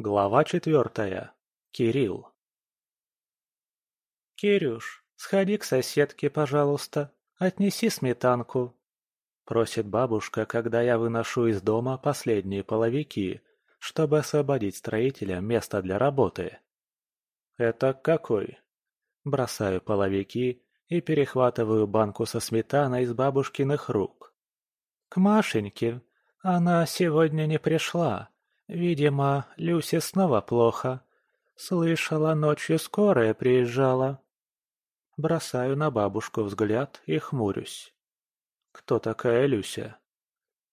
Глава четвертая. Кирилл. «Кирюш, сходи к соседке, пожалуйста, отнеси сметанку», — просит бабушка, когда я выношу из дома последние половики, чтобы освободить строителям место для работы. «Это какой?» Бросаю половики и перехватываю банку со сметаной из бабушкиных рук. «К Машеньке. Она сегодня не пришла. Видимо, Люсе снова плохо. Слышала, ночью скорая приезжала». Бросаю на бабушку взгляд и хмурюсь. «Кто такая Люся?»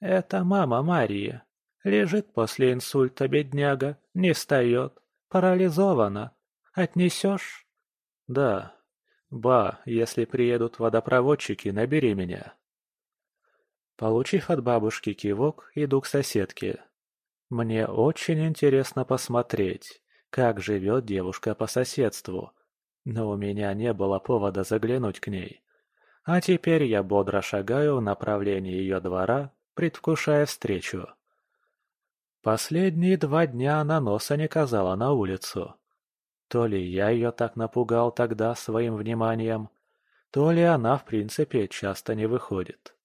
«Это мама Марии. Лежит после инсульта бедняга, не встает, парализована. Отнесешь?» «Да. Ба, если приедут водопроводчики, набери меня». Получив от бабушки кивок, иду к соседке. Мне очень интересно посмотреть, как живет девушка по соседству, но у меня не было повода заглянуть к ней. А теперь я бодро шагаю в направлении ее двора, предвкушая встречу. Последние два дня она носа не казала на улицу. То ли я ее так напугал тогда своим вниманием, то ли она в принципе часто не выходит.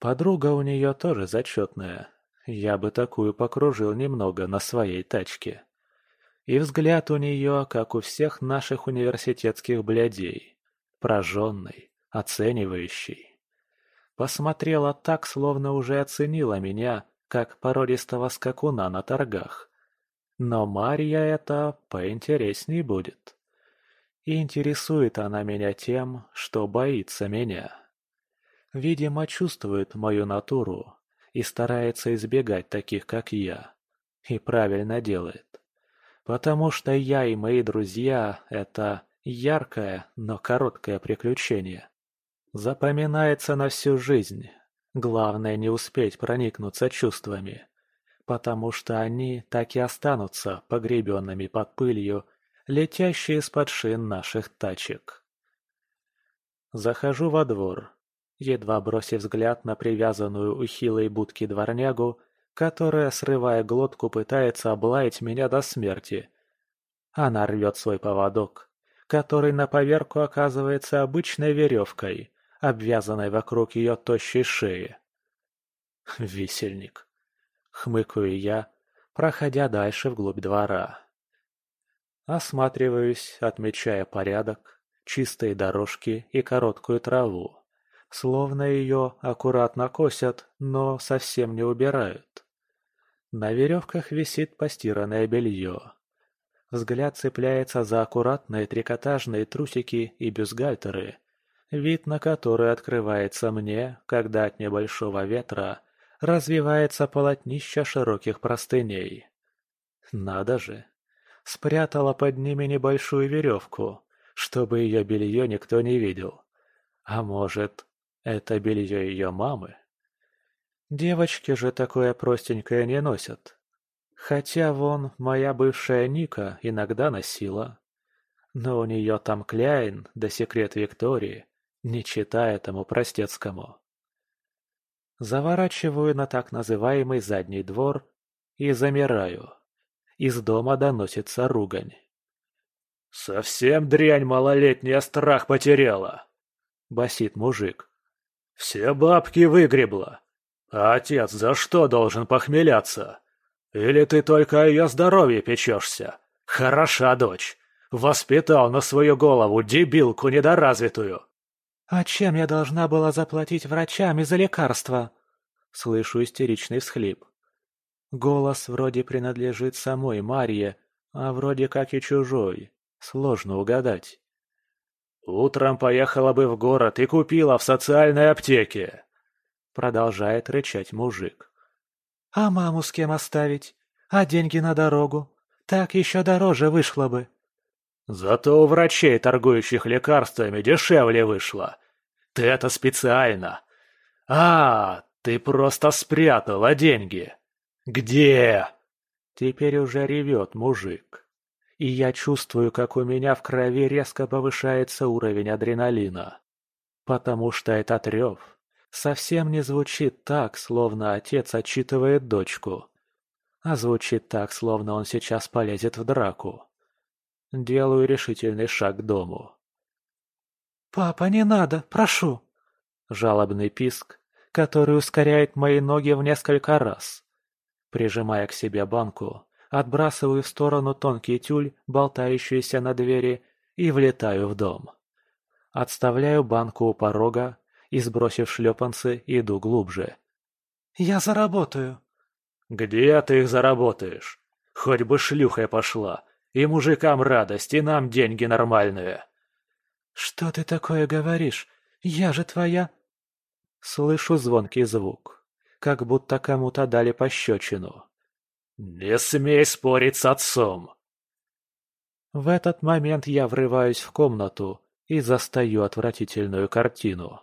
Подруга у нее тоже зачетная. Я бы такую покружил немного на своей тачке. И взгляд у нее, как у всех наших университетских блядей. Прожженный, оценивающий. Посмотрела так, словно уже оценила меня, как породистого скакуна на торгах. Но Марья это поинтересней будет. И интересует она меня тем, что боится меня. Видимо, чувствует мою натуру и старается избегать таких, как я. И правильно делает. Потому что я и мои друзья – это яркое, но короткое приключение. Запоминается на всю жизнь, Главное не успеть проникнуться чувствами, потому что они так и останутся погребенными под пылью, летящие из-под шин наших тачек. Захожу во двор, едва бросив взгляд на привязанную у хилой будки дворнягу, которая, срывая глотку, пытается облаять меня до смерти. Она рвет свой поводок, который на поверку оказывается обычной веревкой, обвязанной вокруг ее тощей шеи. Висельник. Хмыкаю я, проходя дальше вглубь двора. Осматриваюсь, отмечая порядок, чистые дорожки и короткую траву. Словно ее аккуратно косят, но совсем не убирают. На веревках висит постиранное белье. Взгляд цепляется за аккуратные трикотажные трусики и бюстгальтеры, вид на который открывается мне, когда от небольшого ветра развивается полотнище широких простыней. Надо же! Спрятала под ними небольшую веревку, чтобы ее белье никто не видел. А может, это белье ее мамы? Девочки же такое простенькое не носят. Хотя вон моя бывшая Ника иногда носила. Но у нее там Кляйн да секрет Виктории не читая этому простецкому. Заворачиваю на так называемый задний двор и замираю. Из дома доносится ругань. «Совсем дрянь малолетняя страх потеряла!» — басит мужик. «Все бабки выгребла. А отец за что должен похмеляться? Или ты только о ее здоровье печешься? Хороша дочь. Воспитал на свою голову дебилку недоразвитую. «А чем я должна была заплатить врачам из-за лекарства?» Слышу истеричный всхлип. Голос вроде принадлежит самой Марье, а вроде как и чужой. Сложно угадать. «Утром поехала бы в город и купила в социальной аптеке!» Продолжает рычать мужик. «А маму с кем оставить? А деньги на дорогу? Так еще дороже вышло бы!» Зато у врачей, торгующих лекарствами, дешевле вышло. Ты это специально. А, ты просто спрятала деньги. Где? Теперь уже ревет мужик. И я чувствую, как у меня в крови резко повышается уровень адреналина. Потому что этот рев совсем не звучит так, словно отец отчитывает дочку. а звучит так, словно он сейчас полезет в драку. Делаю решительный шаг к дому. «Папа, не надо, прошу!» Жалобный писк, который ускоряет мои ноги в несколько раз. Прижимая к себе банку, отбрасываю в сторону тонкий тюль, болтающийся на двери, и влетаю в дом. Отставляю банку у порога и, сбросив шлепанцы, иду глубже. «Я заработаю!» «Где ты их заработаешь? Хоть бы шлюхой пошла, и мужикам радость, и нам деньги нормальные!» «Что ты такое говоришь? Я же твоя...» Слышу звонкий звук, как будто кому-то дали пощечину. «Не смей спорить с отцом!» В этот момент я врываюсь в комнату и застаю отвратительную картину.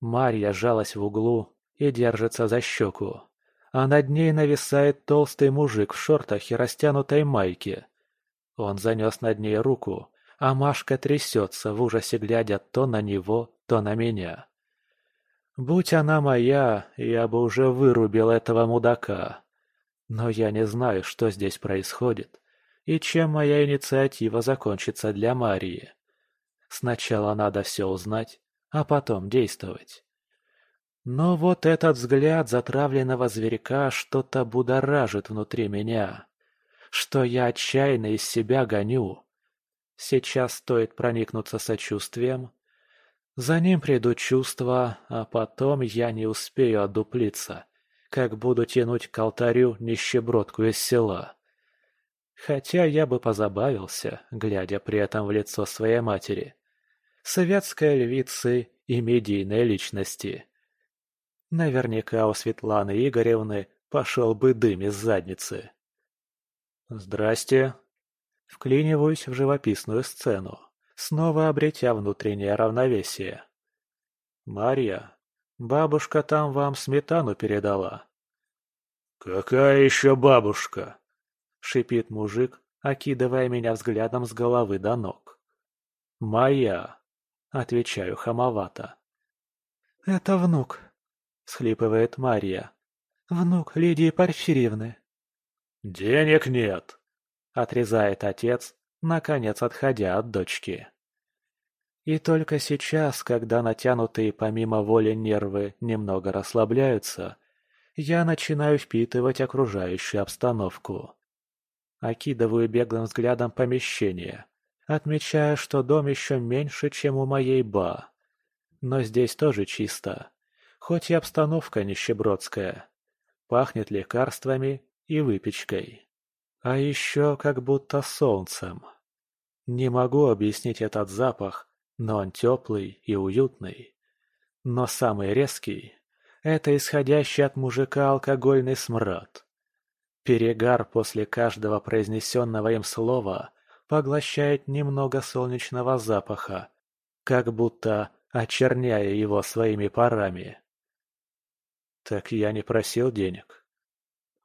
Марья жалась в углу и держится за щеку, а над ней нависает толстый мужик в шортах и растянутой майке. Он занес над ней руку, а Машка трясется в ужасе, глядя то на него, то на меня. Будь она моя, я бы уже вырубил этого мудака. Но я не знаю, что здесь происходит, и чем моя инициатива закончится для Марии. Сначала надо все узнать, а потом действовать. Но вот этот взгляд затравленного зверька что-то будоражит внутри меня, что я отчаянно из себя гоню. Сейчас стоит проникнуться сочувствием, за ним придут чувства, а потом я не успею одуплиться, как буду тянуть к алтарю нищебродку из села. Хотя я бы позабавился, глядя при этом в лицо своей матери. Советской львицы и медийной личности. Наверняка у Светланы Игоревны пошел бы дым из задницы. «Здрасте!» Вклиниваюсь в живописную сцену снова обретя внутреннее равновесие. «Марья, бабушка там вам сметану передала». «Какая еще бабушка?» — шипит мужик, окидывая меня взглядом с головы до ног. «Моя», — отвечаю хамовато. «Это внук», — схлипывает Марья. «Внук Лидии Порфирьевны». «Денег нет», — отрезает отец, наконец отходя от дочки. И только сейчас, когда натянутые помимо воли нервы немного расслабляются, я начинаю впитывать окружающую обстановку. Окидываю беглым взглядом помещение, отмечая, что дом еще меньше, чем у моей ба. Но здесь тоже чисто, хоть и обстановка нищебродская. Пахнет лекарствами и выпечкой. А еще как будто солнцем. Не могу объяснить этот запах, но он теплый и уютный. Но самый резкий – это исходящий от мужика алкогольный смрад. Перегар после каждого произнесенного им слова поглощает немного солнечного запаха, как будто очерняя его своими парами. Так я не просил денег.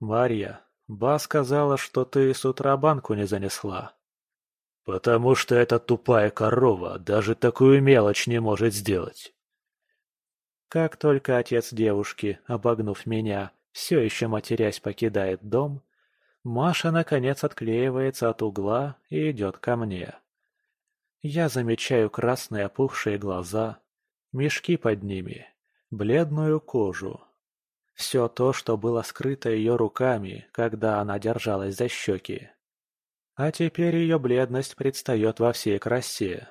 Марья, Ба сказала, что ты с утра банку не занесла. Потому что эта тупая корова даже такую мелочь не может сделать. Как только отец девушки, обогнув меня, все еще матерясь покидает дом, Маша наконец отклеивается от угла и идет ко мне. Я замечаю красные опухшие глаза, мешки под ними, бледную кожу. Все то, что было скрыто ее руками, когда она держалась за щеки. А теперь ее бледность предстает во всей красе.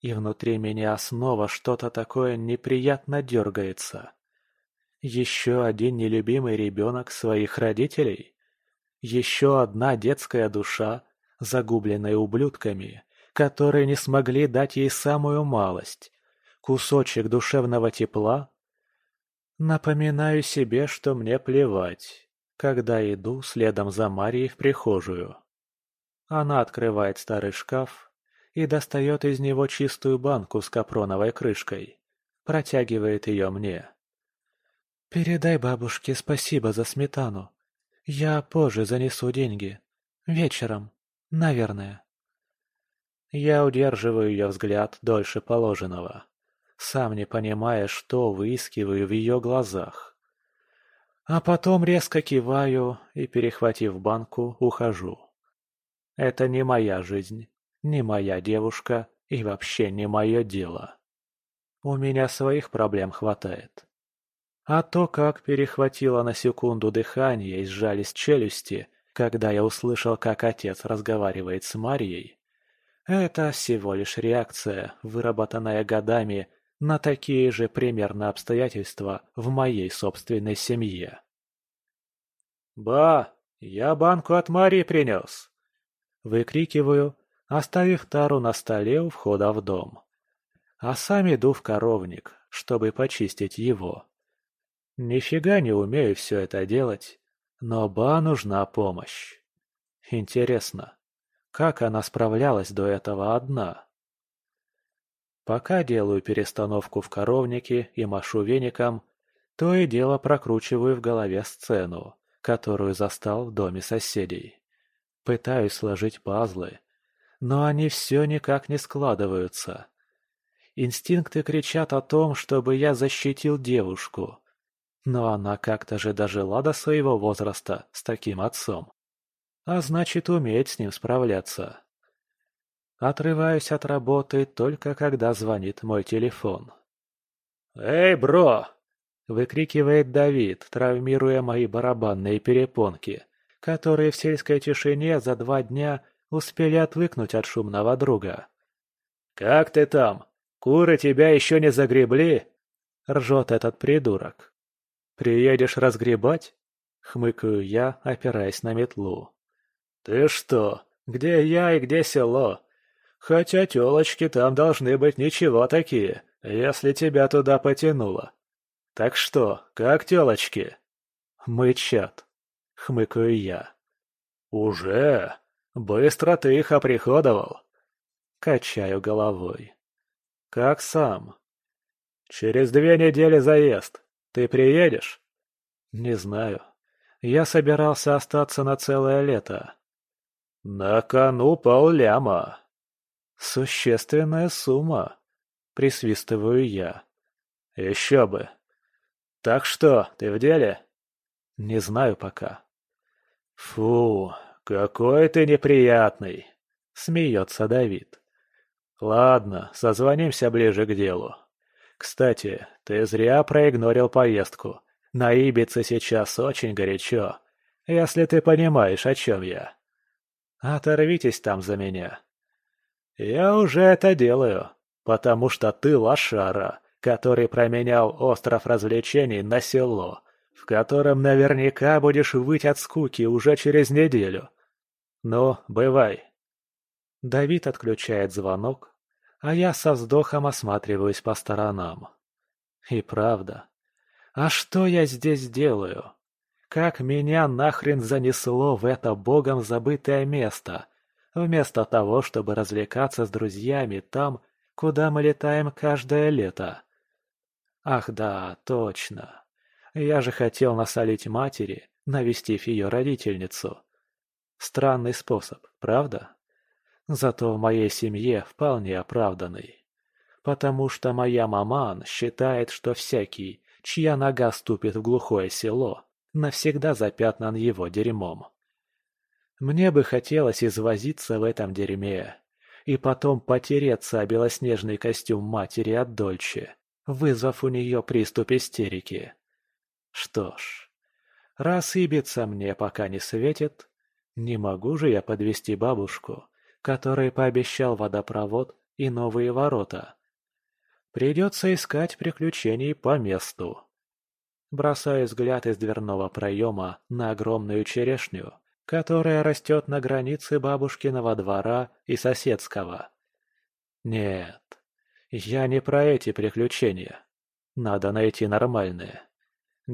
И внутри меня снова что-то такое неприятно дергается. Еще один нелюбимый ребенок своих родителей? Еще одна детская душа, загубленная ублюдками, которые не смогли дать ей самую малость, кусочек душевного тепла Напоминаю себе, что мне плевать, когда иду следом за Марией в прихожую. Она открывает старый шкаф и достает из него чистую банку с капроновой крышкой. Протягивает ее мне. «Передай бабушке спасибо за сметану. Я позже занесу деньги. Вечером, наверное». Я удерживаю ее взгляд дольше положенного сам не понимая, что выискиваю в ее глазах. А потом резко киваю и, перехватив банку, ухожу. Это не моя жизнь, не моя девушка и вообще не мое дело. У меня своих проблем хватает. А то, как перехватило на секунду дыхание и сжались челюсти, когда я услышал, как отец разговаривает с Марией, это всего лишь реакция, выработанная годами на такие же примерно обстоятельства в моей собственной семье. «Ба, я банку от Марии принес!» Выкрикиваю, оставив тару на столе у входа в дом. А сам иду в коровник, чтобы почистить его. Нифига не умею все это делать, но Ба нужна помощь. Интересно, как она справлялась до этого одна? Пока делаю перестановку в коровнике и машу веником, то и дело прокручиваю в голове сцену, которую застал в доме соседей. Пытаюсь сложить пазлы, но они все никак не складываются. Инстинкты кричат о том, чтобы я защитил девушку, но она как-то же дожила до своего возраста с таким отцом. А значит, умеет с ним справляться. Отрываюсь от работы только когда звонит мой телефон. «Эй, бро!» – выкрикивает Давид, травмируя мои барабанные перепонки, которые в сельской тишине за два дня успели отвыкнуть от шумного друга. «Как ты там? Куры тебя еще не загребли?» – ржет этот придурок. «Приедешь разгребать?» — хмыкаю я, опираясь на метлу. «Ты что? Где я и где село? Хотя тёлочки там должны быть ничего такие, если тебя туда потянуло. Так что, как тёлочки?» «Мычат», — хмыкаю я. «Уже? Быстро ты их оприходовал?» Качаю головой. «Как сам?» «Через две недели заезд. Ты приедешь? Не знаю. Я собирался остаться на целое лето. На кону полляма. Существенная сумма. Присвистываю я. Еще бы. Так что, ты в деле? Не знаю пока. Фу, какой ты неприятный. Смеется Давид. Ладно, созвонимся ближе к делу. Кстати, ты зря проигнорил поездку. На Ибице сейчас очень горячо, если ты понимаешь, о чем я. Оторвитесь там за меня. Я уже это делаю, потому что ты лошара, который променял остров развлечений на село, в котором наверняка будешь выть от скуки уже через неделю. Ну, бывай. Давид отключает звонок, а я со вздохом осматриваюсь по сторонам. И правда. А что я здесь делаю? Как меня нахрен занесло в это богом забытое место, вместо того, чтобы развлекаться с друзьями там, куда мы летаем каждое лето? Ах да, точно. Я же хотел насолить матери, навестив ее родительницу. Странный способ, правда? Зато в моей семье вполне оправданный. Потому что моя маман считает, что всякий, чья нога ступит в глухое село, навсегда запятнан его дерьмом. Мне бы хотелось извозиться в этом дерьме и потом потереться о белоснежный костюм матери от Дольче, вызвав у нее приступ истерики. Что ж, раз Ибица мне пока не светит, не могу же я подвести бабушку который пообещал водопровод и новые ворота. Придется искать приключений по месту. Бросаю взгляд из дверного проема на огромную черешню, которая растет на границе бабушкиного двора и соседского. Нет, я не про эти приключения. Надо найти нормальные.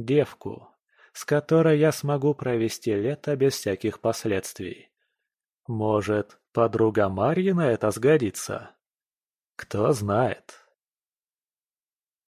Девку, с которой я смогу провести лето без всяких последствий. Может, подруга Марьина это сгодится? Кто знает.